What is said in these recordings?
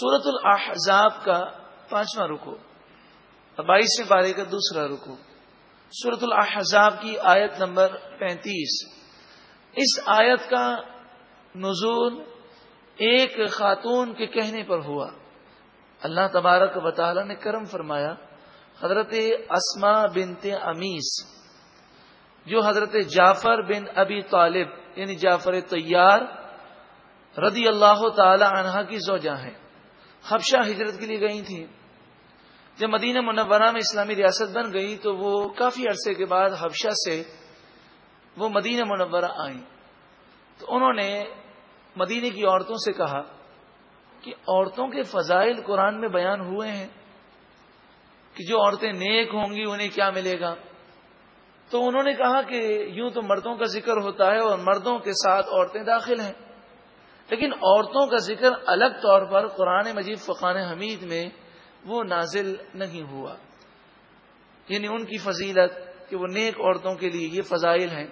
سورت الاحزاب کا پانچواں رکو بائیسویں پارے کا دوسرا رکو۔ سورت الاحزاب کی آیت نمبر پینتیس۔ اس آیت کا نزول ایک خاتون کے کہنے پر ہوا۔ اللہ تبارک و تعالی نے کرم فرمایا، حضرت اسما بنت امیس جو حضرت جعفر بن ابی طالب یعنی جعفر طیار، رضی اللہ تعالی عنہا کی زوجہ ہیں۔ حبشہ ہجرت کے لیے گئی تھی جب مدینہ منورہ میں اسلامی ریاست بن گئی تو وہ کافی عرصے کے بعد حبشہ سے وہ مدینہ منورہ آئیں۔ تو انہوں نے مدینہ کی عورتوں سے کہا کہ عورتوں کے فضائل قرآن میں بیان ہوئے ہیں کہ جو عورتیں نیک ہوں گی انہیں کیا ملے گا۔ تو انہوں نے کہا کہ یوں تو مردوں کا ذکر ہوتا ہے اور مردوں کے ساتھ عورتیں داخل ہیں۔ لیکن عورتوں کا ذکر الگ طور پر قرآن مجید فقان حمید میں وہ نازل نہیں ہوا۔ یعنی ان کی فضیلت کہ وہ نیک عورتوں کے لیے یہ فضائل ہیں۔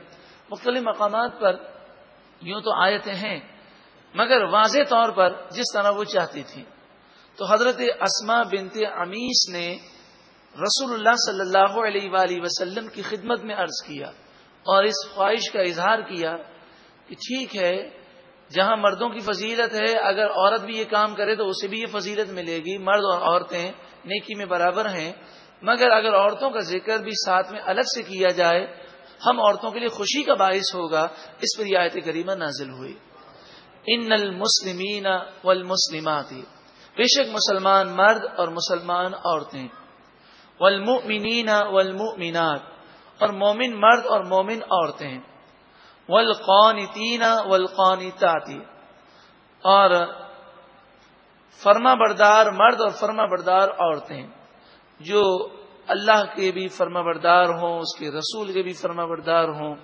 مختلف مقامات پر یوں تو آیتیں ہیں، مگر واضح طور پر جس طرح وہ چاہتی تھی تو حضرت اسما بنت امیس نے رسول اللہ صلی اللہ علیہ وآلہ وسلم کی خدمت میں عرض کیا اور اس خواہش کا اظہار کیا کہ ٹھیک ہے جہاں مردوں کی فضیلت ہے، اگر عورت بھی یہ کام کرے تو اسے بھی یہ فضیلت ملے گی۔ مرد اور عورتیں نیکی میں برابر ہیں، مگر اگر عورتوں کا ذکر بھی ساتھ میں الگ سے کیا جائے، ہم عورتوں کے لیے خوشی کا باعث ہوگا۔ اس پر رعایت کریمہ نازل ہوئی۔ ان المسلمین والمسلمات، بے شک مسلمان مرد اور مسلمان عورتیں۔ والمؤمنین والمؤمنات، اور مومن مرد اور مومن عورتیں۔ والقانتین والقانتات. اور فرما بردار مرد اور فرما بردار عورتیں جو اللہ کے بھی فرما بردار ہوں، اس کے رسول کے بھی فرما بردار ہوں،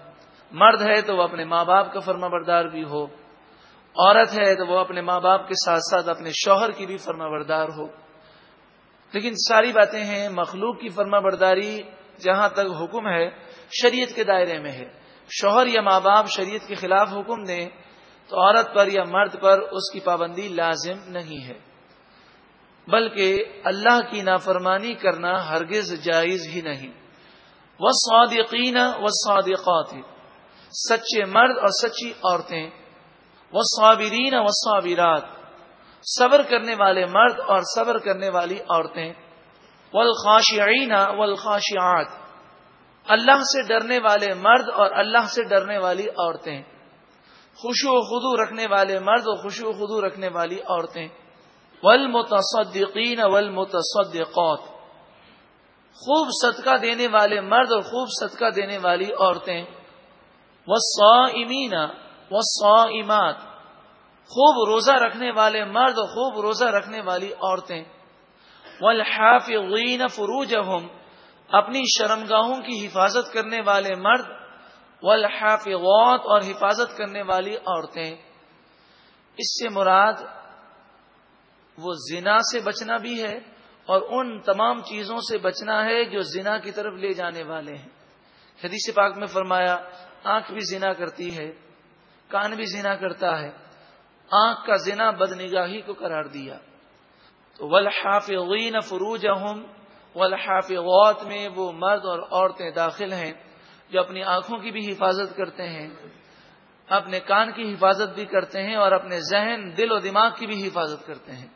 مرد ہے تو وہ اپنے ماں باپ کا فرما بردار بھی ہو، عورت ہے تو وہ اپنے ماں باپ کے ساتھ ساتھ اپنے شوہر کی بھی فرما بردار ہو۔ لیکن ساری باتیں ہیں، مخلوق کی فرما برداری جہاں تک حکم ہے، شریعت کے دائرے میں ہے۔ شوہر یا ماں باپ شریعت کے خلاف حکم دیں تو عورت پر یا مرد پر اس کی پابندی لازم نہیں ہے۔ بلکہ اللہ کی نافرمانی کرنا ہرگز جائز ہی نہیں۔ وہ سعودین و سعودقات سچے مرد اور سچی عورتیں۔ وہ صابرین و صابرات صبر کرنے والے مرد اور صبر کرنے والی عورتیں۔ والخاشعین والخاشعات۔ اللہ سے ڈرنے والے مرد اور اللہ سے ڈرنے والی عورتیں۔ خوشو و خدو رکھنے والے مرد اور خوشو و خدو رکھنے والی عورتیں۔ والمتصدقین والمتصدقات۔ خوب صدقہ دینے والے مرد اور خوب صدقہ دینے والی عورتیں۔ والصائمین والصائمات۔ خوب روزہ رکھنے والے مرد اور خوب روزہ رکھنے والی عورتیں۔ والحافظین فروجہم۔ اپنی شرمگاہوں کی حفاظت کرنے والے مرد، والحافظات اور حفاظت کرنے والی عورتیں۔ اس سے مراد وہ زنا سے بچنا بھی ہے اور ان تمام چیزوں سے بچنا ہے جو زنا کی طرف لے جانے والے ہیں۔ حدیث پاک میں فرمایا، آنکھ بھی زنا کرتی ہے، کان بھی زنا کرتا ہے۔ آنکھ کا زنا بد نگاہی کو قرار دیا۔ تو ولحافین فروج والحافظات میں وہ مرد اور عورتیں داخل ہیں جو اپنی آنکھوں کی بھی حفاظت کرتے ہیں، اپنے کان کی حفاظت بھی کرتے ہیں اور اپنے ذہن، دل و دماغ کی بھی حفاظت کرتے ہیں۔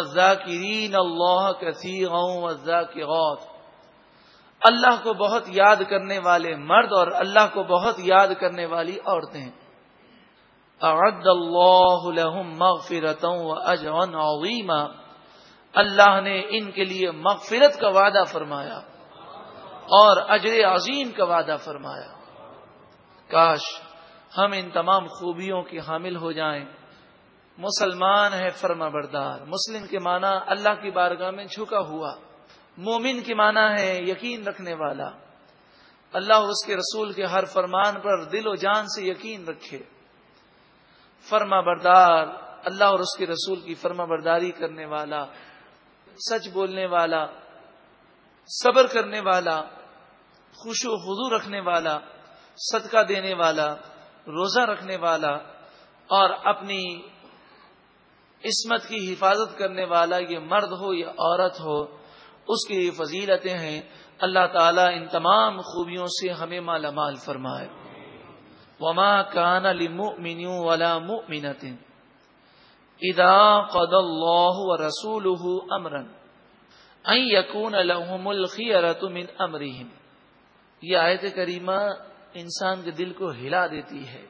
ذاکرین اللہ کثیر اللہ کو بہت یاد کرنے والے مرد اور اللہ کو بہت یاد کرنے والی عورتیں۔ اعد اللہ لهم مغفرتا واجرا عظیما اللہ نے ان کے لیے مغفرت کا وعدہ فرمایا اور اجر عظیم کا وعدہ فرمایا۔ کاش ہم ان تمام خوبیوں کے حامل ہو جائیں۔ مسلمان ہے فرما بردار۔ مسلم کے معنی اللہ کی بارگاہ میں جھکا ہوا۔ مومن کے معنی ہے یقین رکھنے والا۔ اللہ اس کے رسول کے ہر فرمان پر دل و جان سے یقین رکھے۔ فرما بردار، اللہ اور اس کے رسول کی فرما برداری کرنے والا۔ سچ بولنے والا، صبر کرنے والا، خوش و خدو رکھنے والا، صدقہ دینے والا، روزہ رکھنے والا اور اپنی عصمت کی حفاظت کرنے والا، یہ مرد ہو یا عورت ہو، اس کی فضیلتیں ہیں۔ اللہ تعالیٰ ان تمام خوبیوں سے ہمیں مالا مال فرمائے۔ وما کان لمؤمن ولا مؤمنة۔ اذا قد الله ورسوله امرا ان يكون لهم من امرهم۔ یہ آیت کریمہ انسان کے دل کو ہلا دیتی ہے۔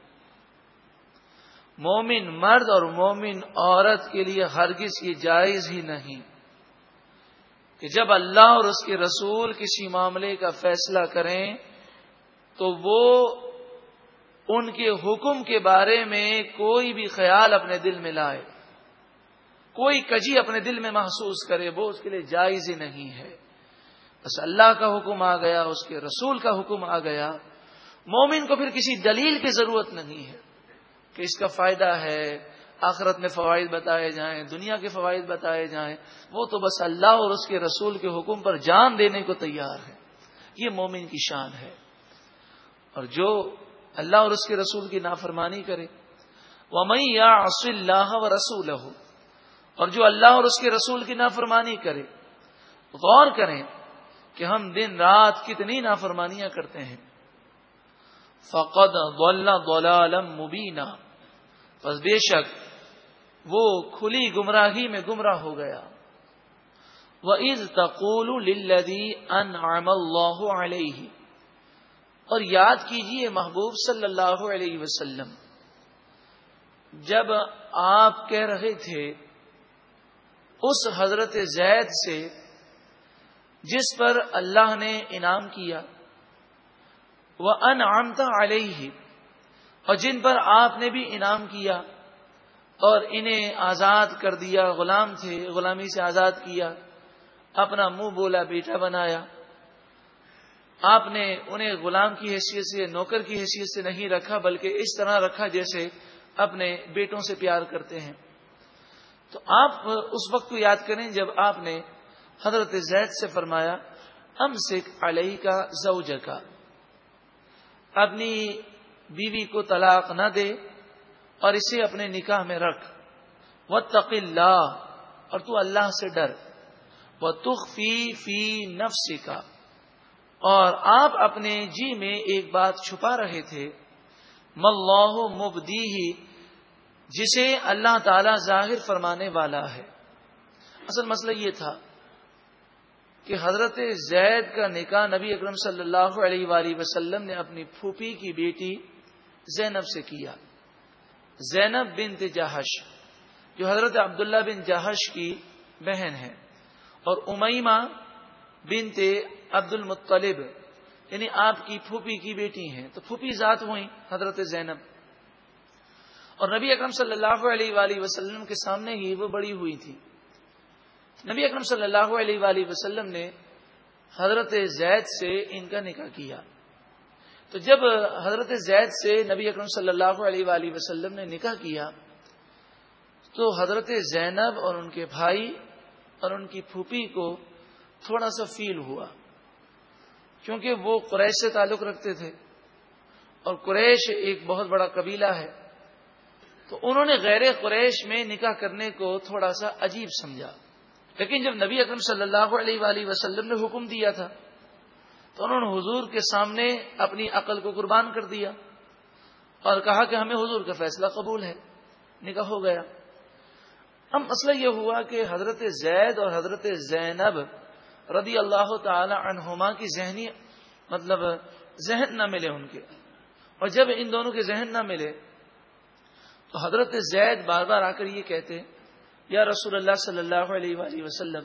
مومن مرد اور مومن عورت کے لیے ہرگز یہ جائز ہی نہیں کہ جب اللہ اور اس کے رسول کسی معاملے کا فیصلہ کریں تو وہ ان کے حکم کے بارے میں کوئی بھی خیال اپنے دل میں لائے۔ کوئی کجی اپنے دل میں محسوس کرے، وہ اس کے لیے جائز ہی نہیں ہے۔ بس اللہ کا حکم آ گیا، اس کے رسول کا حکم آ گیا۔ مومن کو پھر کسی دلیل کی ضرورت نہیں ہے کہ اس کا فائدہ ہے۔ آخرت میں فوائد بتائے جائیں، دنیا کے فوائد بتائے جائیں۔ وہ تو بس اللہ اور اس کے رسول کے حکم پر جان دینے کو تیار ہے۔ یہ مومن کی شان ہے۔ اور جو اللہ اور اس کے رسول کی نافرمانی کرے۔ وہ میں یا اللہ و رسول اور جو اللہ اور اس کے رسول کی نافرمانی کرے غور کریں کہ ہم دن رات کتنی نافرمانیاں کرتے ہیں۔ فقد مبینہ بس بے شک وہ کھلی گمراہی میں گمراہ ہو گیا۔ وہ عز تقول ان اللہ علیہ اور یاد کیجیے محبوب صلی اللہ علیہ وسلم، جب آپ کہہ رہے تھے اس حضرت زید سے جس پر اللہ نے انعام کیا وہ انعامتا علیہ اور جن پر آپ نے بھی انعام کیا، اور انہیں آزاد کر دیا، غلام تھے، غلامی سے آزاد کیا، اپنا منہ بولا، بیٹا بنایا۔ آپ نے انہیں غلام کی حیثیت سے، نوکر کی حیثیت سے نہیں رکھا، بلکہ اس طرح رکھا جیسے اپنے بیٹوں سے پیار کرتے ہیں۔ تو آپ اس وقت کو یاد کریں جب آپ نے حضرت زید سے فرمایا ام سکھ علیہ کا زوج کا اپنی بیوی کو طلاق نہ دے اور اسے اپنے نکاح میں رکھ۔ وہ اللہ، اور تو اللہ سے ڈر۔ وہ تخفی فی نفس کا اور آپ اپنے جی میں ایک بات چھپا رہے تھے ملہ مبدی ہی جسے اللہ تعالی ظاہر فرمانے والا ہے۔ اصل مسئلہ یہ تھا کہ حضرت زید کا نکاح نبی اکرم صلی اللہ علیہ وآلہ وسلم نے اپنی پھوپھی کی بیٹی زینب سے کیا۔ زینب بن جہش، جو حضرت عبداللہ بن جہش کی بہن ہے، اور امیمہ بن عبد المطلب یعنی آپ کی پھوپھی کی بیٹی ہیں۔ تو پھوپھی ذات ہوئی حضرت زینب۔ اور نبی اکرم صلی اللہ علیہ وآلہ وسلم کے سامنے ہی وہ بڑی ہوئی تھی۔ نبی اکرم صلی اللہ علیہ وآلہ وسلم نے حضرت زید سے ان کا نکاح کیا۔ تو جب حضرت زید سے نبی اکرم صلی اللہ علیہ وآلہ وسلم نے نکاح کیا، تو حضرت زینب اور ان کے بھائی اور ان کی پھوپھی کو تھوڑا سا فیل ہوا۔ کیونکہ وہ قریش سے تعلق رکھتے تھے اور قریش ایک بہت بڑا قبیلہ ہے۔ تو انہوں نے غیر قریش میں نکاح کرنے کو تھوڑا سا عجیب سمجھا۔ لیکن جب نبی اکرم صلی اللہ علیہ وآلہ وسلم نے حکم دیا تھا، تو انہوں نے حضور کے سامنے اپنی عقل کو قربان کر دیا اور کہا کہ ہمیں حضور کا فیصلہ قبول ہے۔ نکاح ہو گیا۔ اب مسئلہ یہ ہوا کہ حضرت زید اور حضرت زینب رضی اللہ تعالی عنہما کی ذہنی مطلب ذہن نہ ملے ان کے۔ اور جب ان دونوں کے ذہن نہ ملے تو حضرت زید بار بار آ کر یہ کہتے یا رسول اللہ صلی اللہ علیہ وآلہ وسلم،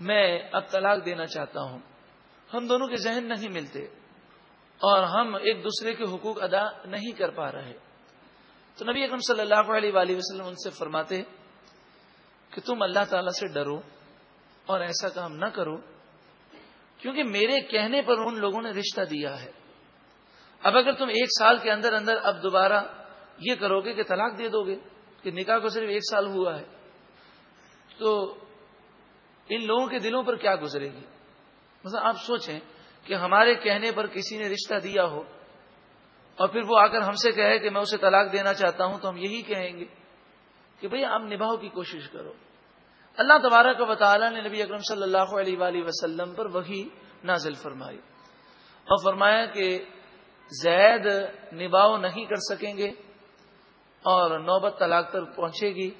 میں اب طلاق دینا چاہتا ہوں۔ ہم دونوں کے ذہن نہیں ملتے اور ہم ایک دوسرے کے حقوق ادا نہیں کر پا رہے۔ تو نبی اکرم صلی اللہ علیہ وآلہ وسلم ان سے فرماتے کہ تم اللہ تعالی سے ڈرو اور ایسا کام نہ کرو، کیونکہ میرے کہنے پر ان لوگوں نے رشتہ دیا ہے۔ اب اگر تم ایک سال کے اندر اندر اب دوبارہ یہ کرو گے کہ طلاق دے دو گے کہ نکاح کو صرف ایک سال ہوا ہے۔ تو ان لوگوں کے دلوں پر کیا گزرے گی؟ مثلا آپ سوچیں کہ ہمارے کہنے پر کسی نے رشتہ دیا ہو اور پھر وہ آ کر ہم سے کہے کہ میں اسے طلاق دینا چاہتا ہوں تو ہم یہی کہیں گے کہ بھئی آپ نباؤ کی کوشش کرو۔ اللہ تبارک و تعالیٰ نے نبی اکرم صلی اللہ علیہ وآلہ وسلم پر وہی نازل فرمائی اور فرمایا کہ زید نباؤ نہیں کر سکیں گے۔ اور نوبت طلاق تک پہنچے گی۔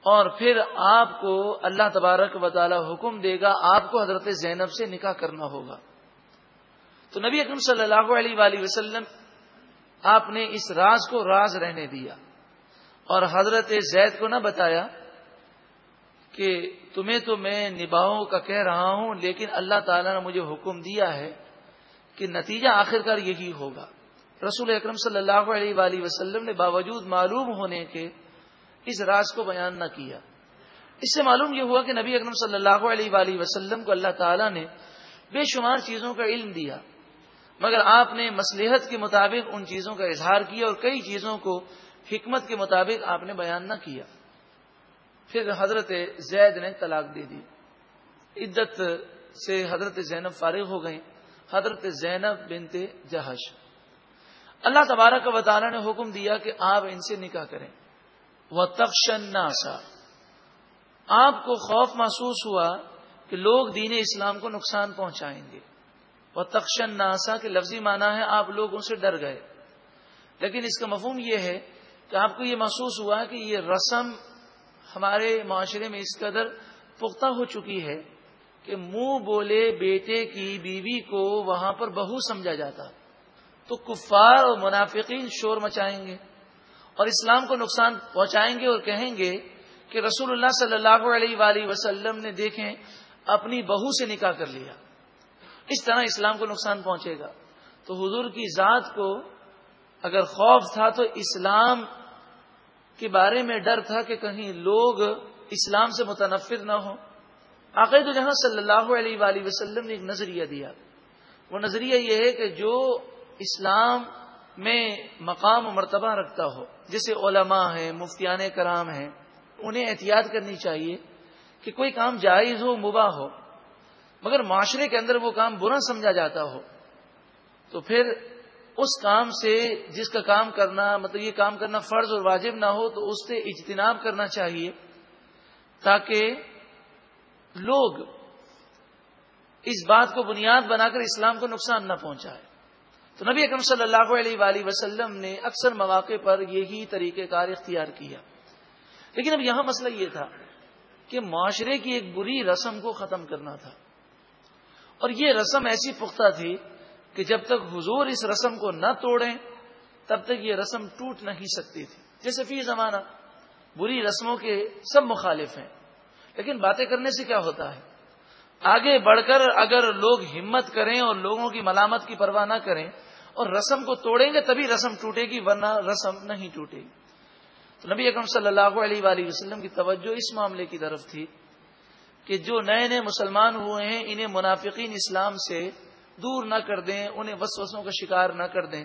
اور پھر آپ کو اللہ تبارک و تعالی حکم دے گا، آپ کو حضرت زینب سے نکاح کرنا ہوگا۔ تو نبی اکرم صلی اللہ علیہ وآلہ وسلم آپ نے اس راز کو راز رہنے دیا۔ اور حضرت زید کو نہ بتایا کہ تمہیں تو میں نباہوں کا کہہ رہا ہوں، لیکن اللہ تعالیٰ نے مجھے حکم دیا ہے کہ نتیجہ آخر کار یہی ہوگا۔ رسول اکرم صلی اللہ علیہ وآلہ وسلم نے باوجود معلوم ہونے کے اس راز کو بیان نہ کیا۔ اس سے معلوم یہ ہوا کہ نبی اکرم صلی اللہ علیہ وآلہ وسلم کو اللہ تعالیٰ نے بے شمار چیزوں کا علم دیا، مگر آپ نے مسلحت کے مطابق ان چیزوں کا اظہار کیا اور کئی چیزوں کو حکمت کے مطابق آپ نے بیان نہ کیا۔ پھر حضرت زید نے طلاق دے دی۔ عدت سے حضرت زینب فارغ ہو گئیں حضرت زینب بنت جہش۔ اللہ تبارک و تعالیٰ نے حکم دیا کہ آپ ان سے نکاح کریں۔ وہ تفشن آپ کو خوف محسوس ہوا کہ لوگ دین اسلام کو نقصان پہنچائیں گے۔ وہ تخشن ناسا کے لفظی معنی ہے آپ لوگ ان سے ڈر گئے۔ لیکن اس کا مفہوم یہ ہے کہ آپ کو یہ محسوس ہوا کہ یہ رسم ہمارے معاشرے میں اس قدر پختہ ہو چکی ہے کہ منہ بولے بیٹے کی بیوی کو وہاں پر بہو سمجھا جاتا۔ تو کفار اور منافقین شور مچائیں گے اور اسلام کو نقصان پہنچائیں گے اور کہیں گے کہ رسول اللہ صلی اللہ علیہ وآلہ وسلم نے دیکھیں اپنی بہو سے نکاح کر لیا۔ اس طرح اسلام کو نقصان پہنچے گا۔ تو حضور کی ذات کو اگر خوف تھا تو اسلام کے بارے میں ڈر تھا کہ کہیں لوگ اسلام سے متنفر نہ ہو عقید جہاں صلی اللہ علیہ وآلہ وسلم نے ایک نظریہ دیا۔ وہ نظریہ یہ ہے کہ جو اسلام میں مقام و مرتبہ رکھتا ہو۔ جیسے علماء ہیں، مفتیان کرام ہیں، انہیں احتیاط کرنی چاہیے کہ کوئی کام جائز ہو، مباح ہو، مگر معاشرے کے اندر وہ کام برا سمجھا جاتا ہو۔ تو پھر اس کام سے جس کا کام کرنا مطلب یہ کام کرنا فرض اور واجب نہ ہو، تو اس سے اجتناب کرنا چاہیے تاکہ لوگ اس بات کو بنیاد بنا کر اسلام کو نقصان نہ پہنچائے۔ تو نبی اکرم صلی اللہ علیہ وآلہ وسلم نے اکثر مواقع پر یہی طریقہ کار اختیار کیا۔ لیکن اب یہاں مسئلہ یہ تھا کہ معاشرے کی ایک بری رسم کو ختم کرنا تھا۔ اور یہ رسم ایسی پختہ تھی کہ جب تک حضور اس رسم کو نہ توڑیں، تب تک یہ رسم ٹوٹ نہیں سکتی تھی۔ جیسے فی زمانہ، بری رسموں کے سب مخالف ہیں۔ لیکن باتیں کرنے سے کیا ہوتا ہے؟ آگے بڑھ کر اگر لوگ ہمت کریں اور لوگوں کی ملامت کی پرواہ نہ کریں اور رسم کو توڑیں گے تبھی رسم ٹوٹے گی، ورنہ رسم نہیں ٹوٹے گی۔ تو نبی اکرم صلی اللہ علیہ وآلہ وسلم کی توجہ اس معاملے کی طرف تھی کہ جو نئے نئے مسلمان ہوئے ہیں، انہیں منافقین اسلام سے دور نہ کر دیں، انہیں وسوسوں کا شکار نہ کر دیں۔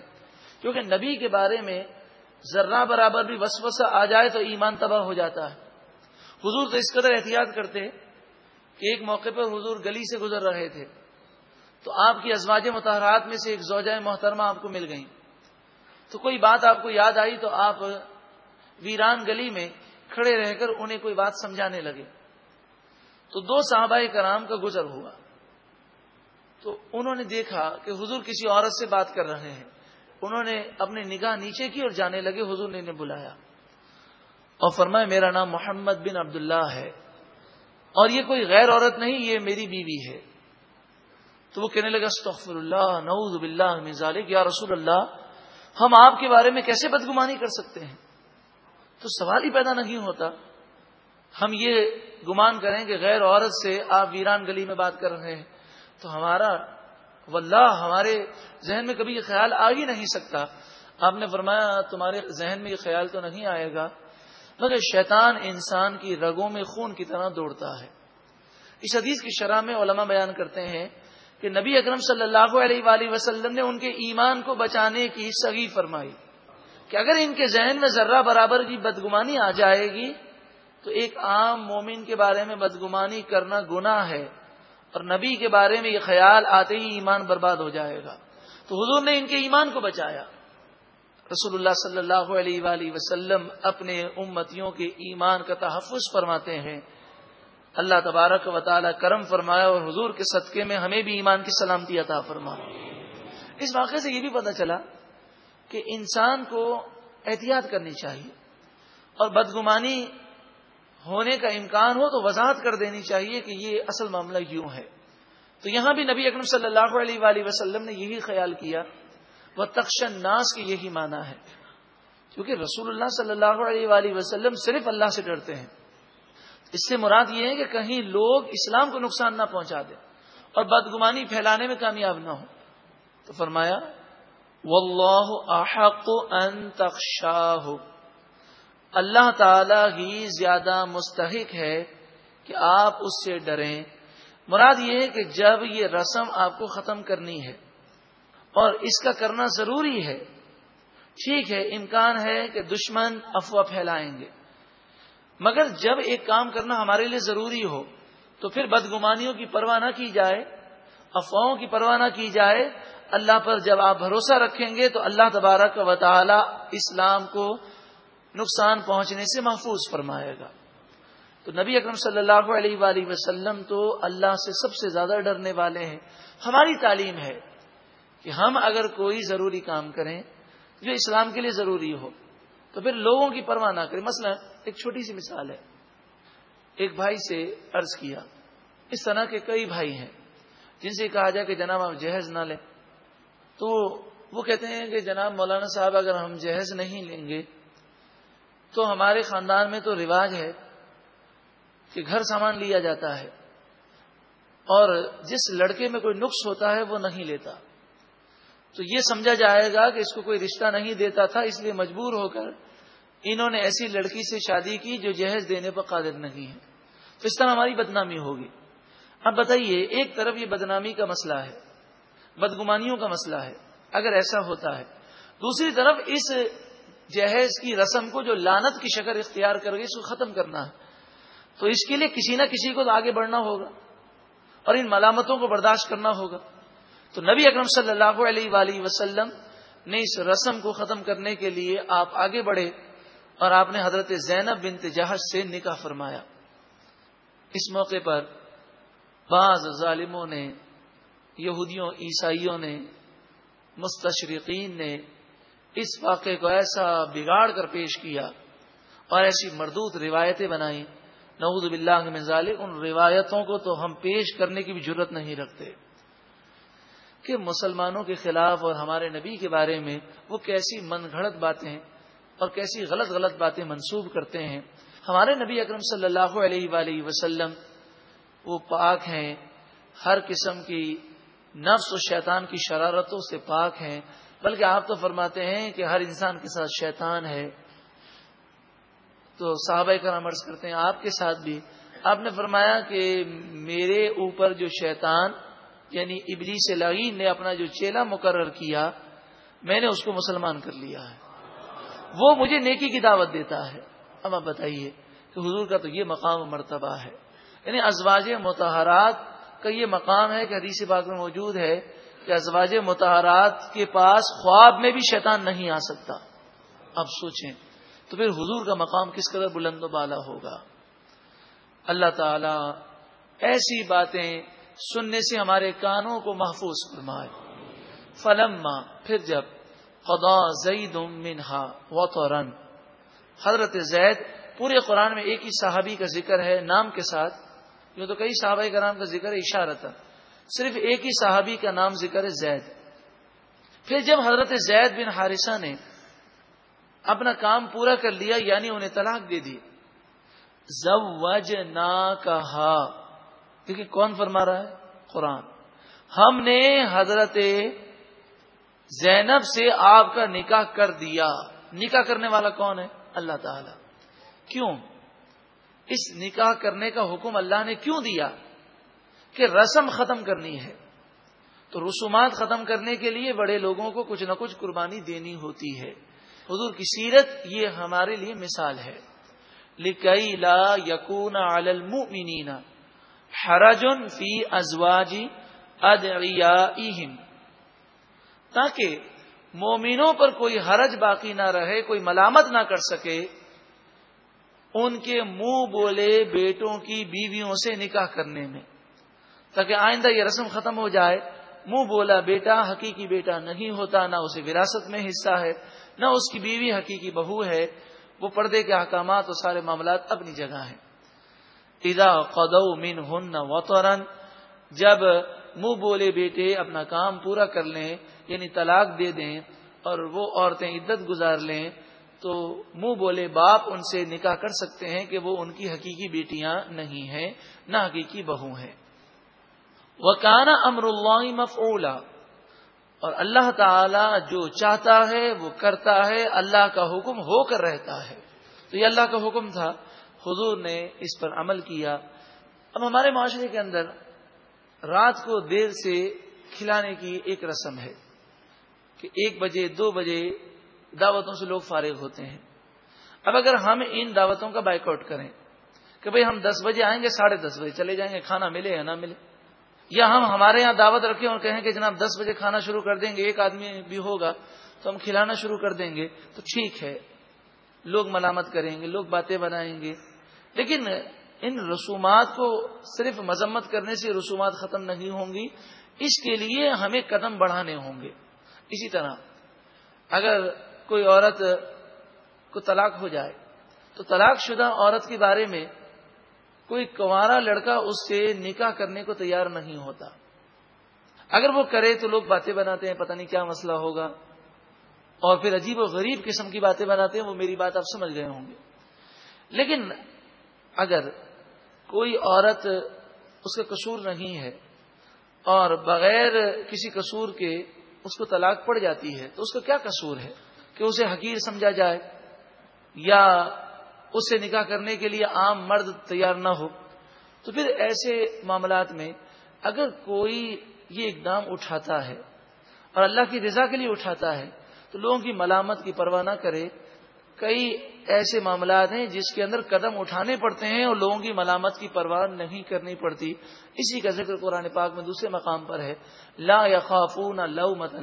کیونکہ نبی کے بارے میں ذرہ برابر بھی وسوسہ آ جائے تو ایمان تباہ ہو جاتا ہے۔ حضور تو اس قدر احتیاط کرتے کہ ایک موقع پر حضور گلی سے گزر رہے تھے۔ تو آپ کی ازواج متحرات میں سے ایک زوجہ محترمہ آپ کو مل گئی تو کوئی بات آپ کو یاد آئی تو آپ ویران گلی میں کھڑے رہ کر انہیں کوئی بات سمجھانے لگے۔ تو دو صحابہ کرام کا گزر ہوا۔ تو انہوں نے دیکھا کہ حضور کسی عورت سے بات کر رہے ہیں۔ انہوں نے اپنی نگاہ نیچے کی اور جانے لگے، حضور نے انہیں بلایا۔ اور فرمایا، میرا نام محمد بن عبداللہ ہے۔ اور یہ کوئی غیر عورت نہیں، یہ میری بیوی ہے۔ تو وہ کہنے لگا، استغفر اللہ، نعوذ باللہ من ذالک۔ یا رسول اللہ، ہم آپ کے بارے میں کیسے بدگمانی کر سکتے ہیں؟ تو سوال ہی پیدا نہیں ہوتا۔ ہم یہ گمان کریں کہ غیر عورت سے آپ ویران گلی میں بات کر رہے ہیں، تو ہمارا، واللہ، ہمارے ذہن میں کبھی یہ خیال آ ہی نہیں سکتا۔ آپ نے فرمایا، تمہارے ذہن میں یہ خیال تو نہیں آئے گا۔ مگر شیطان انسان کی رگوں میں خون کی طرح دوڑتا ہے۔ اس حدیث کی شرح میں علماء بیان کرتے ہیں کہ نبی اکرم صلی اللہ علیہ وآلہ وسلم نے ان کے ایمان کو بچانے کی سگی فرمائی کہ اگر ان کے ذہن میں ذرہ برابر کی بدگمانی آ جائے گی تو ایک عام مومن کے بارے میں بدگمانی کرنا گناہ ہے اور نبی کے بارے میں یہ خیال آتے ہی ایمان برباد ہو جائے گا۔ تو حضور نے ان کے ایمان کو بچایا۔ رسول اللہ صلی اللہ علیہ وآلہ وسلم اپنے امتیوں کے ایمان کا تحفظ فرماتے ہیں۔ اللہ تبارک و تعالی کرم فرمایا اور حضور کے صدقے میں ہمیں بھی ایمان کی سلامتی عطا فرما۔ اس واقعے سے یہ بھی پتہ چلا کہ انسان کو احتیاط کرنی چاہیے اور بدگمانی ہونے کا امکان ہو تو وضاحت کر دینی چاہیے کہ یہ اصل معاملہ یوں ہے۔ تو یہاں بھی نبی اکرم صلی اللہ علیہ وآلہ وسلم نے یہی خیال کیا وہ تخشن ناس کی یہی معنی ہے۔ کیونکہ رسول اللہ صلی اللہ علیہ وآلہ وسلم صرف اللہ سے ڈرتے ہیں۔ اس سے مراد یہ ہے کہ کہیں لوگ اسلام کو نقصان نہ پہنچا دیں اور بدگمانی پھیلانے میں کامیاب نہ ہو تو فرمایا، واللہ احق ان تخشاہ اللہ تعالی ہی زیادہ مستحق ہے کہ آپ اس سے ڈریں۔ مراد یہ ہے کہ جب یہ رسم آپ کو ختم کرنی ہے اور اس کا کرنا ضروری ہے۔ ٹھیک ہے، امکان ہے کہ دشمن افواہ پھیلائیں گے۔ مگر جب ایک کام کرنا ہمارے لیے ضروری ہو، تو پھر بدگمانیوں کی پرواہ نہ کی جائے، افواہوں کی پرواہ نہ کی جائے۔ اللہ پر جب آپ بھروسہ رکھیں گے، تو اللہ تبارک و تعالی اسلام کو نقصان پہنچنے سے محفوظ فرمائے گا۔ تو نبی اکرم صلی اللہ علیہ وآلہ وسلم تو اللہ سے سب سے زیادہ ڈرنے والے ہیں۔ ہماری تعلیم ہے کہ ہم اگر کوئی ضروری کام کریں جو اسلام کے لیے ضروری ہو، تو پھر لوگوں کی پرواہ نہ کریں۔ مثلا ایک چھوٹی سی مثال ہے۔ ایک بھائی سے عرض کیا، اس طرح کے کئی بھائی ہیں جن سے کہا جائے کہ جناب آپ جہیز نہ لیں۔ تو وہ کہتے ہیں کہ جناب مولانا صاحب اگر ہم جہیز نہیں لیں گے، تو ہمارے خاندان میں تو رواج ہے کہ گھر سامان لیا جاتا ہے اور جس لڑکے میں کوئی نقص ہوتا ہے وہ نہیں لیتا۔ تو یہ سمجھا جائے گا کہ اس کو کوئی رشتہ نہیں دیتا تھا، اس لیے مجبور ہو کر انہوں نے ایسی لڑکی سے شادی کی جو جہیز دینے پر قادر نہیں ہے۔ تو اس طرح ہماری بدنامی ہوگی۔ اب بتائیے، ایک طرف یہ بدنامی کا مسئلہ ہے، بدگمانیوں کا مسئلہ ہے، اگر ایسا ہوتا ہے۔ دوسری طرف اس جہیز کی رسم کو جو لانت کی شکل اختیار کر گئی، اس کو ختم کرنا ہے۔ تو اس کے لیے کسی نہ کسی کو آگے بڑھنا ہوگا اور ان ملامتوں کو برداشت کرنا ہوگا۔ تو نبی اکرم صلی اللہ علیہ وآلہ وسلم نے اس رسم کو ختم کرنے کے لیے آپ آگے بڑھے اور آپ نے حضرت زینب بنت جہاز سے نکاح فرمایا۔ اس موقع پر بعض ظالموں نے، یہودیوں، عیسائیوں نے، مستشرقین نے اس واقعے کو ایسا بگاڑ کر پیش کیا اور ایسی مردود روایتیں بنائیں۔ نعوذ باللہ من ذالک، ان روایتوں کو تو ہم پیش کرنے کی بھی ضرورت نہیں رکھتے۔ کہ مسلمانوں کے خلاف اور ہمارے نبی کے بارے میں وہ کیسی من گھڑت باتیں اور کیسی غلط غلط باتیں منسوب کرتے ہیں۔ ہمارے نبی اکرم صلی اللہ علیہ وآلہ وسلم وہ پاک ہیں، ہر قسم کی نفس و شیطان کی شرارتوں سے پاک ہیں۔ بلکہ آپ تو فرماتے ہیں کہ ہر انسان کے ساتھ شیطان ہے۔ تو صحابہ کرام عرض کرتے ہیں، آپ کے ساتھ بھی۔ آپ نے فرمایا کہ میرے اوپر جو شیطان یعنی ابلی سے نے اپنا جو چیلا مقرر کیا، میں نے اس کو مسلمان کر لیا ہے۔ وہ مجھے نیکی کی دعوت دیتا ہے۔ اب آپ بتائیے کہ حضور کا تو یہ مقام مرتبہ ہے۔ یعنی ازواج متحرات کا یہ مقام ہے کہ حدیث باغ میں موجود ہے کہ ازواج متحرات کے پاس خواب میں بھی شیطان نہیں آ سکتا۔ اب سوچیں تو پھر حضور کا مقام کس قدر بلند و بالا ہوگا۔ اللہ تعالی ایسی باتیں سننے سے ہمارے کانوں کو محفوظ فرمائے۔ فلما، پھر جب خدا زید منہا و حضرت زید، پورے قرآن میں ایک ہی صحابی کا ذکر ہے نام کے ساتھ۔ جو تو کئی صحابہ کا نام کا ذکر ہے اشارت صرف ایک ہی صحابی کا نام ذکر ہے زید۔ پھر جب حضرت زید بن حارثہ نے اپنا کام پورا کر لیا یعنی انہیں طلاق دے دی۔ زوج نہ کہا دیکھیے کون فرما رہا ہے؟ قرآن۔ ہم نے حضرت زینب سے آپ کا نکاح کر دیا۔ نکاح کرنے والا کون ہے؟ اللہ تعالی۔ کیوں؟ اس نکاح کرنے کا حکم اللہ نے کیوں دیا؟ کہ رسم ختم کرنی ہے۔ تو رسومات ختم کرنے کے لیے بڑے لوگوں کو کچھ نہ کچھ قربانی دینی ہوتی ہے۔ حضور کی سیرت یہ ہمارے لیے مثال ہے۔ لکئی لا یقون المؤمنین۔ حرجن فی ازواجی ادعیائہم، تاکہ مومنوں پر کوئی حرج باقی نہ رہے، کوئی ملامت نہ کر سکے، ان کے منہ بولے بیٹوں کی بیویوں سے نکاح کرنے میں، تاکہ آئندہ یہ رسم ختم ہو جائے۔ منہ بولا بیٹا، حقیقی بیٹا نہیں ہوتا، نہ اسے وراثت میں حصہ ہے، نہ اس کی بیوی حقیقی بہو ہے۔ وہ پردے کے احکامات اور سارے معاملات اپنی جگہ ہیں۔ ادا قدو من ہن وطرن جب منہ بولے بیٹے اپنا کام پورا کر لیں یعنی طلاق دے دیں اور وہ عورتیں عدت گزار لیں، تو منہ بولے باپ ان سے نکاح کر سکتے ہیں کہ وہ ان کی حقیقی بیٹیاں نہیں ہیں، نہ حقیقی بہو ہیں۔ وہ کانا امر اللہ مفعولا، اور اللہ تعالی جو چاہتا ہے وہ کرتا ہے، اللہ کا حکم ہو کر رہتا ہے۔ تو یہ اللہ کا حکم تھا۔ حضور نے اس پر عمل کیا۔ اب ہمارے معاشرے کے اندر رات کو دیر سے کھلانے کی ایک رسم ہے کہ ایک بجے، دو بجے دعوتوں سے لوگ فارغ ہوتے ہیں۔ اب اگر ہم ان دعوتوں کا بائک آؤٹ کریں کہ بھئی ہم دس بجے آئیں گے، ساڑھے دس بجے چلے جائیں گے، کھانا ملے یا نہ ملے۔ یا ہم ہمارے یہاں دعوت رکھیں اور کہیں کہ جناب دس بجے کھانا شروع کر دیں گے، ایک آدمی بھی ہوگا تو ہم کھلانا شروع کر دیں گے۔ تو ٹھیک ہے، لوگ ملامت کریں گے، لوگ باتیں بنائیں گے۔ لیکن ان رسومات کو صرف مذمت کرنے سے رسومات ختم نہیں ہوں گی، اس کے لیے ہمیں قدم بڑھانے ہوں گے۔ اسی طرح، اگر کوئی عورت کو طلاق ہو جائے، تو طلاق شدہ عورت کے بارے میں کوئی کنوارا لڑکا اس سے نکاح کرنے کو تیار نہیں ہوتا۔ اگر وہ کرے تو لوگ باتیں بناتے ہیں، پتہ نہیں کیا مسئلہ ہوگا۔ اور پھر عجیب و غریب قسم کی باتیں بناتے ہیں، وہ میری بات آپ سمجھ گئے ہوں گے۔ لیکن اگر کوئی عورت اس کا قصور نہیں ہے اور بغیر کسی قصور کے اس کو طلاق پڑ جاتی ہے، تو اس کا کیا قصور ہے؟ کہ اسے حقیر سمجھا جائے یا اس سے نکاح کرنے کے لیے عام مرد تیار نہ ہو۔ تو پھر ایسے معاملات میں اگر کوئی یہ اقدام اٹھاتا ہے اور اللہ کی رضا کے لیے اٹھاتا ہے، تو لوگوں کی ملامت کی پرواہ نہ کرے۔ کئی ایسے معاملات ہیں جس کے اندر قدم اٹھانے پڑتے ہیں اور لوگوں کی ملامت کی پرواہ نہیں کرنی پڑتی۔ اسی کا ذکر قرآن پاک میں دوسرے مقام پر ہے۔ لا یا خافون مت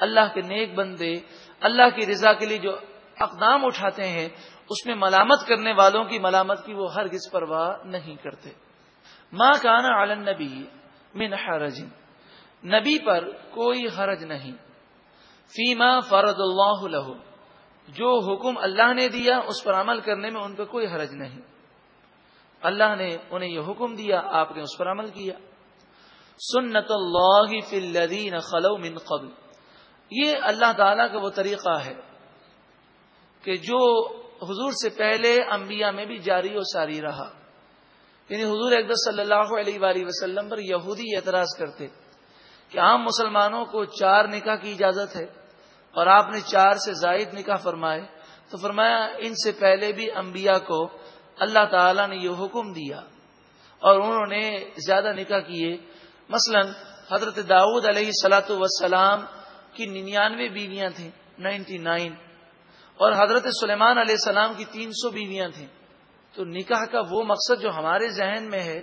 اللہ کے نیک بندے، اللہ کی رضا کے لیے جو اقدام اٹھاتے ہیں، اس میں ملامت کرنے والوں کی ملامت کی وہ ہر کس پرواہ نہیں کرتے۔ ماں کانا عالن نبی من حرج۔ نبی پر کوئی حرج نہیں۔ فیما فرد اللہ لہو جو حکم اللہ نے دیا اس پر عمل کرنے میں ان کا کوئی حرج نہیں۔ اللہ نے انہیں یہ حکم دیا، آپ نے اس پر عمل کیا۔ سنت اللہ فی الذین خلو من قبل۔ یہ اللہ تعالی کا وہ طریقہ ہے کہ جو حضور سے پہلے انبیاء میں بھی جاری و ساری رہا۔ یعنی حضور اقدر صلی اللہ علیہ وآلہ وسلم پر یہودی اعتراض کرتے کہ عام مسلمانوں کو چار نکاح کی اجازت ہے۔ اور آپ نے چار سے زائد نکاح فرمائے تو فرمایا ان سے پہلے بھی انبیاء کو اللہ تعالی نے یہ حکم دیا اور انہوں نے زیادہ نکاح کیے۔ مثلا حضرت داؤد علیہ سلاۃ وسلام کی ننانوے بیویاں تھیں نائنٹی نائن۔ اور حضرت سلیمان علیہ السلام کی تین سو بیویاں تھیں۔ تو نکاح کا وہ مقصد جو ہمارے ذہن میں ہے،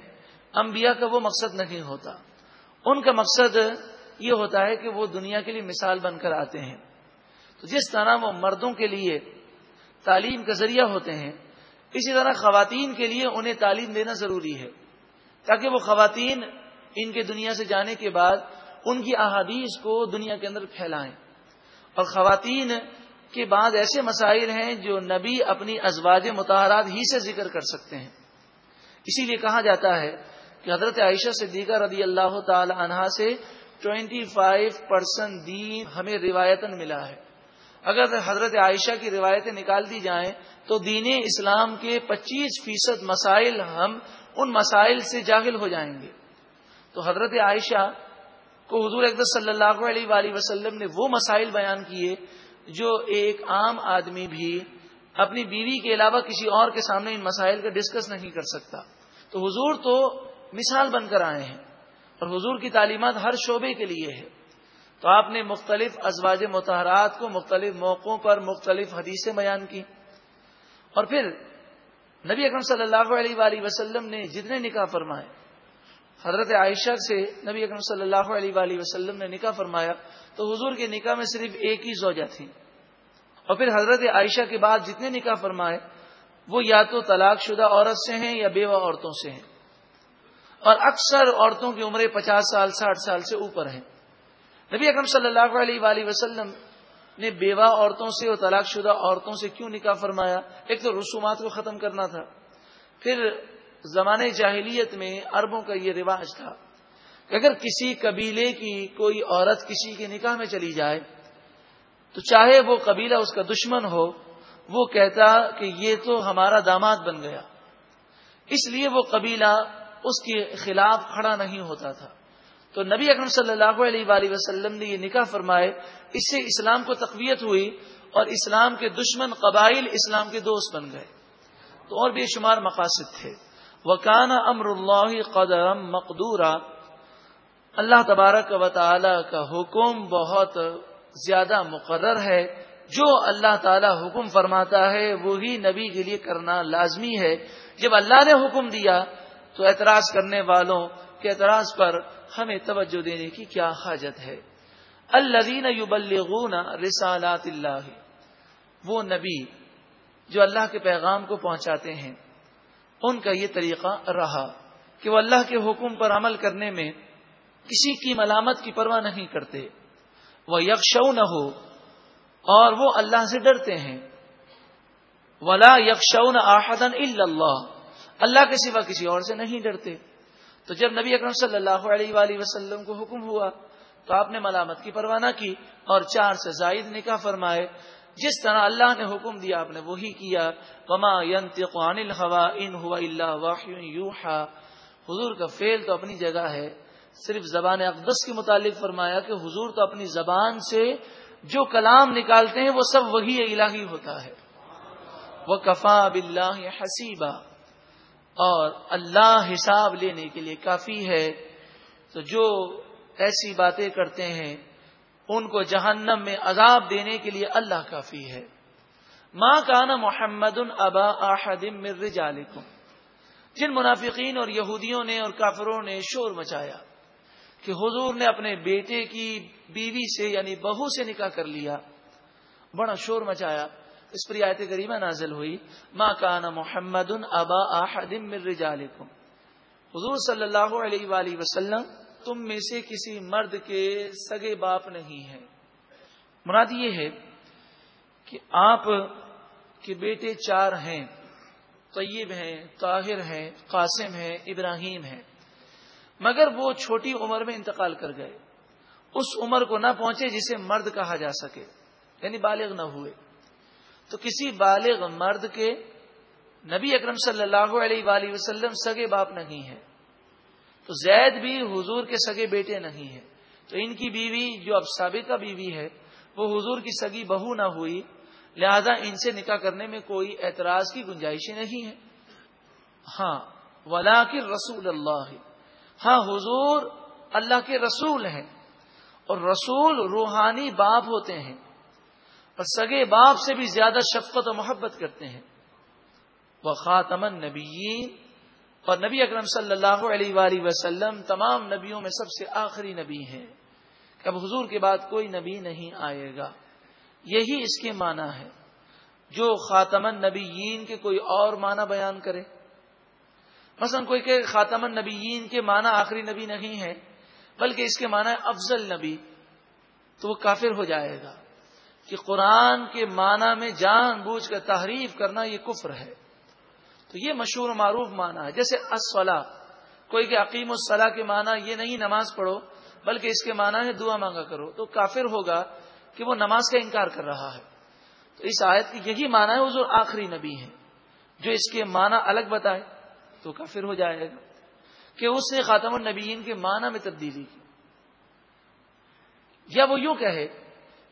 انبیاء کا وہ مقصد نہیں ہوتا۔ ان کا مقصد یہ ہوتا ہے کہ وہ دنیا کے لیے مثال بن کر آتے ہیں۔ تو جس طرح وہ مردوں کے لیے تعلیم کا ذریعہ ہوتے ہیں، اسی طرح خواتین کے لیے انہیں تعلیم دینا ضروری ہے۔ تاکہ وہ خواتین ان کے دنیا سے جانے کے بعد ان کی احادیث کو دنیا کے اندر پھیلائیں۔ اور خواتین کے بعد ایسے مسائل ہیں جو نبی اپنی ازواج متحرات ہی سے ذکر کر سکتے ہیں۔ اسی لیے کہا جاتا ہے کہ حضرت عائشہ صدیقہ رضی اللہ تعالی عنہا سے ٹوینٹی فائیو پرسینٹ دین ہمیں روایتن ملا ہے۔ اگر حضرت عائشہ کی روایتیں نکال دی جائیں تو دین اسلام کے پچیس فیصد مسائل ہم ان مسائل سے جاہل ہو جائیں گے۔ تو حضرت عائشہ کو حضور اقدس صلی اللہ علیہ وآلہ وسلم نے وہ مسائل بیان کیے جو ایک عام آدمی بھی اپنی بیوی کے علاوہ کسی اور کے سامنے ان مسائل کا ڈسکس نہیں کر سکتا۔ تو حضور تو مثال بن کر آئے ہیں اور حضور کی تعلیمات ہر شعبے کے لیے ہے تو آپ نے مختلف ازواج متحرات کو مختلف موقعوں پر مختلف حدیثیں بیان کی اور پھر نبی اکرم صلی اللہ علیہ وآلہ وسلم نے جتنے نکاح فرمائے، حضرت عائشہ سے نبی اکرم صلی اللہ علیہ وآلہ وسلم نے نکاح فرمایا، تو حضور کے نکاح میں صرف ایک ہی زوجہ تھی۔ اور پھر حضرت عائشہ کے بعد جتنے نکاح فرمائے، وہ یا تو طلاق شدہ عورت سے ہیں یا بیوہ عورتوں سے ہیں۔ اور اکثر عورتوں کی عمریں پچاس سال، ساٹھ سال سے اوپر ہیں۔ نبی اکرم صلی اللہ علیہ وآلہ وسلم نے بیوہ عورتوں سے اور طلاق شدہ عورتوں سے کیوں نکاح فرمایا؟ ایک تو رسومات کو ختم کرنا تھا، پھر زمانے جاہلیت میں عربوں کا یہ رواج تھا کہ اگر کسی قبیلے کی کوئی عورت کسی کے نکاح میں چلی جائے، تو چاہے وہ قبیلہ اس کا دشمن ہو، وہ کہتا کہ یہ تو ہمارا داماد بن گیا۔ اس لیے وہ قبیلہ اس کے خلاف کھڑا نہیں ہوتا تھا۔ تو نبی اکرم صلی اللہ علیہ وآلہ وسلم نے یہ نکاح فرمائے، اس سے اسلام کو تقویت ہوئی اور اسلام کے دشمن قبائل اسلام کے دوست بن گئے۔ تو اور بے شمار مقاصد تھے۔ وکان امر اللہ قدم مقدورہ اللہ تبارک و تعالی کا حکم بہت زیادہ مقرر ہے۔ جو اللہ تعالی حکم فرماتا ہے، وہی نبی کے لیے کرنا لازمی ہے۔ جب اللہ نے حکم دیا، تو اعتراض کرنے والوں کے اعتراض پر ہمیں توجہ دینے کی کیا حاجت ہے۔ الدین یبلغون رسالات اللہ، وہ نبی جو اللہ کے پیغام کو پہنچاتے ہیں، ان کا یہ طریقہ رہا کہ وہ اللہ کے حکم پر عمل کرنے میں کسی کی ملامت کی پرواہ نہیں کرتے۔ وہ یکشو نہ ہو اور وہ اللہ سے ڈرتے ہیں۔ ولا یکشو نہ آحدن اللہ اللہ کے سوا کسی اور سے نہیں ڈرتے۔ تو جب نبی اکرم صلی اللہ علیہ وآلہ وسلم کو حکم ہوا تو آپ نے ملامت کی، پرواہ نہ کی اور چار سے زائد نکاح فرمائے۔ جس طرح اللہ نے حکم دیا، آپ نے وہی کیا۔ وما ينطق عن الهوى ان هو الا وحي يوحى۔ حضور کا فعل تو اپنی جگہ ہے۔ صرف زبان اقدس کے متعلق فرمایا کہ حضور تو اپنی زبان سے جو کلام نکالتے ہیں، وہ سب وہی الہی ہوتا ہے۔ وہ کفا بلّہ حسیبہ اور اللہ حساب لینے کے لیے کافی ہے، تو جو ایسی باتیں کرتے ہیں، ان کو جہنم میں عذاب دینے کے لیے اللہ کافی ہے۔ ماں کانا محمد ابا احدم مر جالکم جن منافقین اور یہودیوں نے اور کافروں نے شور مچایا کہ حضور نے اپنے بیٹے کی بیوی سے یعنی بہو سے نکاح کر لیا۔ بڑا شور مچایا۔ اس پر آیت کریمہ نازل ہوئی ماں کانا محمد ابا احدم مر جالکم حضور صلی اللہ علیہ وآلہ وسلم، تم میں سے کسی مرد کے سگے باپ نہیں ہے مراد یہ ہے کہ آپ کے بیٹے چار ہیں، طیب ہیں، طاہر ہیں، قاسم ہیں، ابراہیم ہیں، مگر وہ چھوٹی عمر میں انتقال کر گئے۔ اس عمر کو نہ پہنچے جسے مرد کہا جا سکے یعنی بالغ نہ ہوئے۔ تو کسی بالغ مرد کے نبی اکرم صلی اللہ علیہ وآلہ وسلم سگے باپ نہیں ہے تو زید بھی حضور کے سگے بیٹے نہیں ہیں۔ تو ان کی بیوی جو اب سابقہ بیوی ہے، وہ حضور کی سگی بہو نہ ہوئی۔ لہذا ان سے نکاح کرنے میں کوئی اعتراض کی گنجائش نہیں ہے ہاں ولا کے رسول اللہ ہاں حضور اللہ کے رسول ہیں۔ اور رسول روحانی باپ ہوتے ہیں۔ اور سگے باپ سے بھی زیادہ شفقت و محبت کرتے ہیں۔ وہ خاتمن نبیین اور نبی اکرم صلی اللہ علیہ وآلہ وسلم تمام نبیوں میں سب سے آخری نبی ہیں۔ کہ اب حضور کے بعد کوئی نبی نہیں آئے گا۔ یہی اس کے معنی ہے۔ جو خاتم النبیین کے کوئی اور معنی بیان کرے۔ مثلا کوئی کہ خاتم النبیین کے معنی آخری نبی نہیں ہے، بلکہ اس کے معنی افضل نبی، تو وہ کافر ہو جائے گا۔ کہ قرآن کے معنی میں جان بوجھ کر تحریف کرنا یہ کفر ہے۔ تو یہ مشہور معروف معنی ہے۔ جیسے اسلا کوئی کہ عقیم الصلاح کے معنی یہ نہیں نماز پڑھو، بلکہ اس کے معنی ہے دعا مانگا کرو۔ تو کافر ہوگا کہ وہ نماز کا انکار کر رہا ہے۔ تو اس آیت کی یہی معنی ہے، حضور آخری نبی ہے جو اس کے معنی الگ بتائے تو کافر ہو جائے گا۔ کہ اس نے خاتم النبیین کے معنی میں تبدیلی کی۔ یا وہ یوں کہے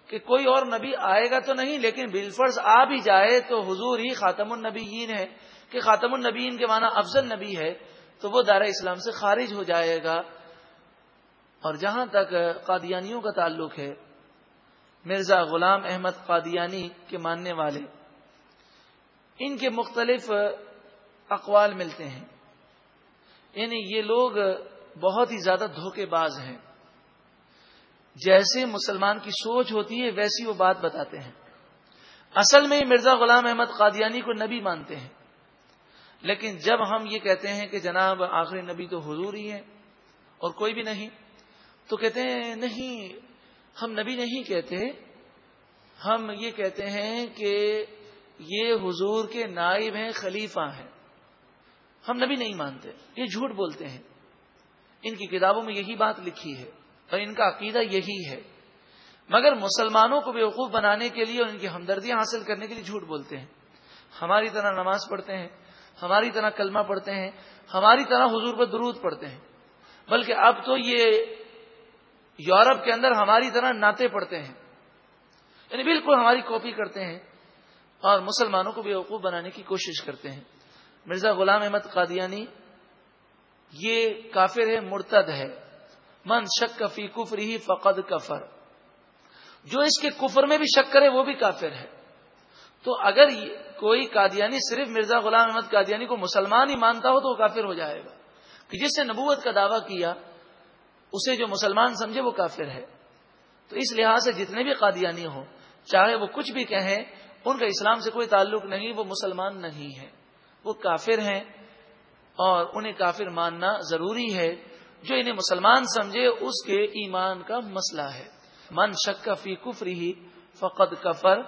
کہ کوئی اور نبی آئے گا تو نہیں، لیکن بالفرض آ بھی جائے تو حضور ہی خاتم النبیین ہے۔ کہ خاتم النبیین کے معنی افضل نبی ہے تو وہ دار اسلام سے خارج ہو جائے گا۔ اور جہاں تک قادیانیوں کا تعلق ہے، مرزا غلام احمد قادیانی کے ماننے والے، ان کے مختلف اقوال ملتے ہیں۔ یعنی یہ لوگ بہت ہی زیادہ دھوکے باز ہیں۔ جیسے مسلمان کی سوچ ہوتی ہے، ویسی وہ بات بتاتے ہیں۔ اصل میں مرزا غلام احمد قادیانی کو نبی مانتے ہیں۔ لیکن جب ہم یہ کہتے ہیں کہ جناب آخری نبی تو حضور ہی ہے اور کوئی بھی نہیں، تو کہتے ہیں، نہیں، ہم نبی نہیں کہتے۔ ہم یہ کہتے ہیں کہ یہ حضور کے نائب ہیں، خلیفہ ہیں۔ ہم نبی نہیں مانتے، یہ جھوٹ بولتے ہیں۔ ان کی کتابوں میں یہی بات لکھی ہے۔ اور ان کا عقیدہ یہی ہے۔ مگر مسلمانوں کو بیوقوف بنانے کے لیے اور ان کی ہمدردیاں حاصل کرنے کے لیے جھوٹ بولتے ہیں۔ ہماری طرح نماز پڑھتے ہیں، ہماری طرح کلمہ پڑھتے ہیں، ہماری طرح حضور پر درود پڑھتے ہیں۔ بلکہ اب تو یہ یورپ کے اندر ہماری طرح ناطے پڑھتے ہیں۔ یعنی بالکل ہماری کاپی کرتے ہیں اور مسلمانوں کو بیوقوف بنانے کی کوشش کرتے ہیں۔ مرزا غلام احمد قادیانی، یہ کافر ہے، مرتد ہے۔ من شک فی کفر ہی فقد کفر۔ جو اس کے کفر میں بھی شک کرے وہ بھی کافر ہے۔ تو اگر کوئی قادیانی صرف مرزا غلام احمد قادیانی کو مسلمان ہی مانتا ہو تو وہ کافر ہو جائے گا۔ کہ جس نے نبوت کا دعویٰ کیا، اسے جو مسلمان سمجھے وہ کافر ہے۔ تو اس لحاظ سے جتنے بھی قادیانی ہوں، چاہے وہ کچھ بھی کہیں، ان کا اسلام سے کوئی تعلق نہیں، وہ مسلمان نہیں ہے وہ کافر ہیں اور انہیں کافر ماننا ضروری ہے۔ جو انہیں مسلمان سمجھے، اس کے ایمان کا مسئلہ ہے۔ من شک فی کفر ہی فقط کفر،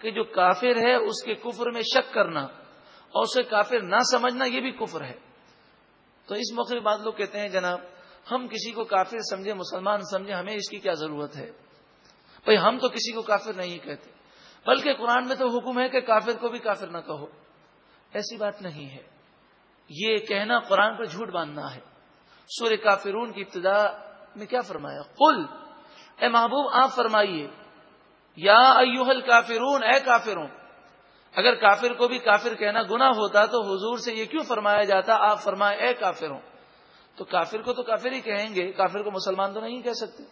کہ جو کافر ہے، اس کے کفر میں شک کرنا اور اسے کافر نہ سمجھنا، یہ بھی کفر ہے۔ تو اس موقع بعد لوگ کہتے ہیں، جناب، ہم کسی کو کافر سمجھے، مسلمان سمجھے، ہمیں اس کی کیا ضرورت ہے؟ بھائی، ہم تو کسی کو کافر نہیں کہتے، بلکہ قرآن میں تو حکم ہے کہ کافر کو بھی کافر نہ کہو۔ ایسی بات نہیں ہے۔ یہ کہنا قرآن پر جھوٹ باندھنا ہے۔ سور کافرون کی ابتدا میں کیا فرمایا؟ قل، اے محبوب، آپ فرمائیے، یا ایوہل کافرون اے کافرون اگر کافر کو بھی کافر کہنا گنا ہوتا تو حضور سے یہ کیوں فرمایا جاتا؟ آپ فرمائے اے کافروں، تو کافر کو تو کافر ہی کہیں گے، کافر کو مسلمان تو نہیں کہہ سکتے۔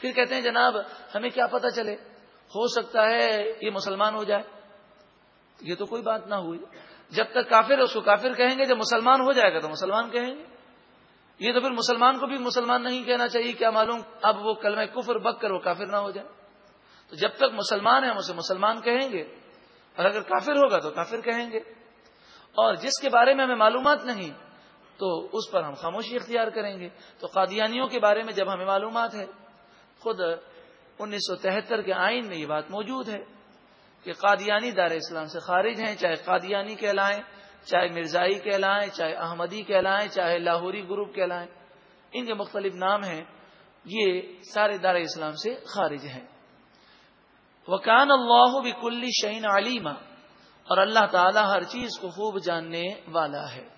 پھر کہتے ہیں، جناب، ہمیں کیا پتا چلے، ہو سکتا ہے یہ مسلمان ہو جائے۔ یہ تو کوئی بات نہ ہوئی۔ جب تک کافر اس کو کافر کہیں گے، جب مسلمان ہو جائے گا تو مسلمان کہیں گے۔ یہ تو پھر مسلمان کو بھی مسلمان نہیں کہنا چاہیے کیا معلوم اب وہ کلمہ کفر بک کر وہ کافر نہ ہو جائے۔ تو جب تک مسلمان ہیں ہم اسے مسلمان کہیں گے۔ اور اگر کافر ہوگا تو کافر کہیں گے۔ اور جس کے بارے میں ہمیں معلومات نہیں، تو اس پر ہم خاموشی اختیار کریں گے۔ تو قادیانیوں کے بارے میں جب ہمیں معلومات ہے، خود انیس سو تہتر کے آئین میں یہ بات موجود ہے کہ قادیانی دار اسلام سے خارج ہیں، چاہے قادیانی کہلائیں۔ چاہے مرزائی کہلائیں، چاہے احمدی کہلائیں، چاہے لاہوری گروپ کہلائیں، ان کے مختلف نام ہیں، یہ سارے دار اسلام سے خارج ہیں۔ وکان اللہ کلی شہین علیمہ اور اللہ تعالی ہر چیز کو خوب جاننے والا ہے۔